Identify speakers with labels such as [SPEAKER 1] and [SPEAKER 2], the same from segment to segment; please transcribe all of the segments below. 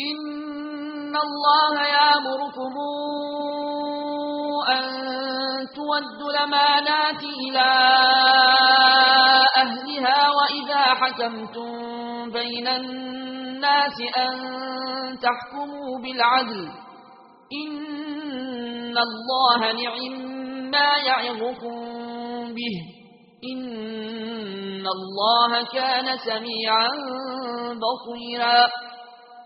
[SPEAKER 1] إن الله يامركم أن تودوا لمانات إلى أهلها وإذا حكمتم بين الناس أن تحكموا بالعدل إن الله نعم ما يعظكم به إن الله كان سميعا بصيرا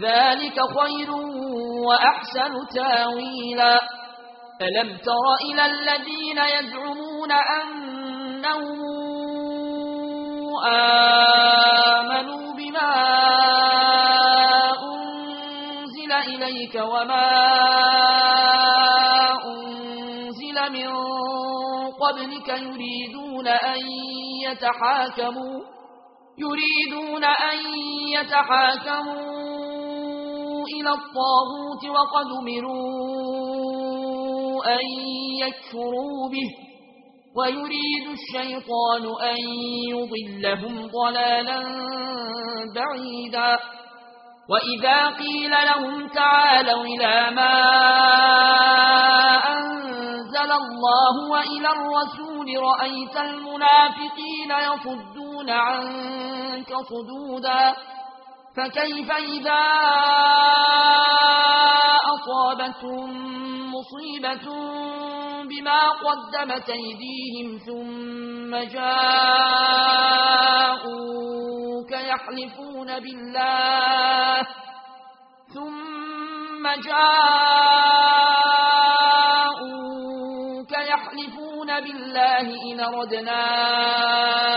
[SPEAKER 1] ذلك خير وأحسن تاويلا. ألم تر إلى الذين يزعمون أنهم آمنوا بما أنزل إليك وما أنزل من قبلك يريدون أن يتحاكموا يريدون أن يتحاكموا إلى الطاغوت وقد مروا أن يكفروا به ويريد الشيطان أن يضلهم ضلالا بعيدا. وإذا قيل لهم تعالوا إلى ما أنزل الله وإلى الرسول رأيت المنافقين يصدون عنك صدودا. فكيف إذا أصابتهم مصيبة بما قدمت أيديهم ثم جاءوك يحلفون بالله ثم جاءوك يحلفون بالله إن ردناك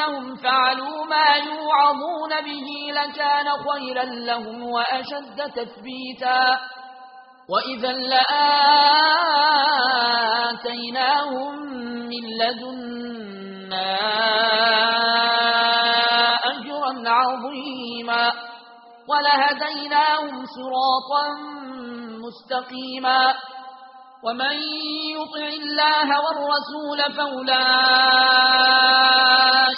[SPEAKER 1] أنهم فعلوا ما يوعظون به لكان خيرا لهم وأشد تثبيتا. وإذا لآتيناهم من لدنا أجرا عظيما. ولهديناهم سراطا مستقيما. ومن يطع الله والرسول فأولئك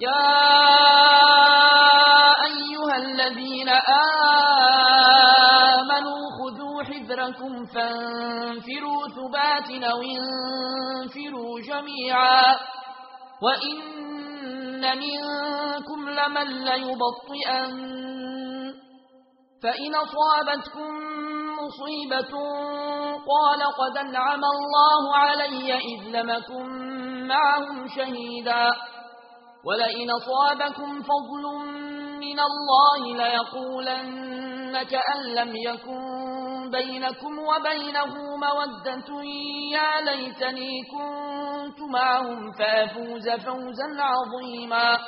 [SPEAKER 1] يا أيها الذين آمنوا خذوا حذركم فانفروا ثبات أو انفروا جميعا وإن منكم لمن ليبطئن فإن أصابتكم مصيبة قال قد انعم الله علي إذ لمكن معهم شهيدا ولئن صابكم فضل من الله ليقولن كأن لم يكن بينكم وبينه مودة. يا ليتني كنت معهم فأفوز فوزا عظيما.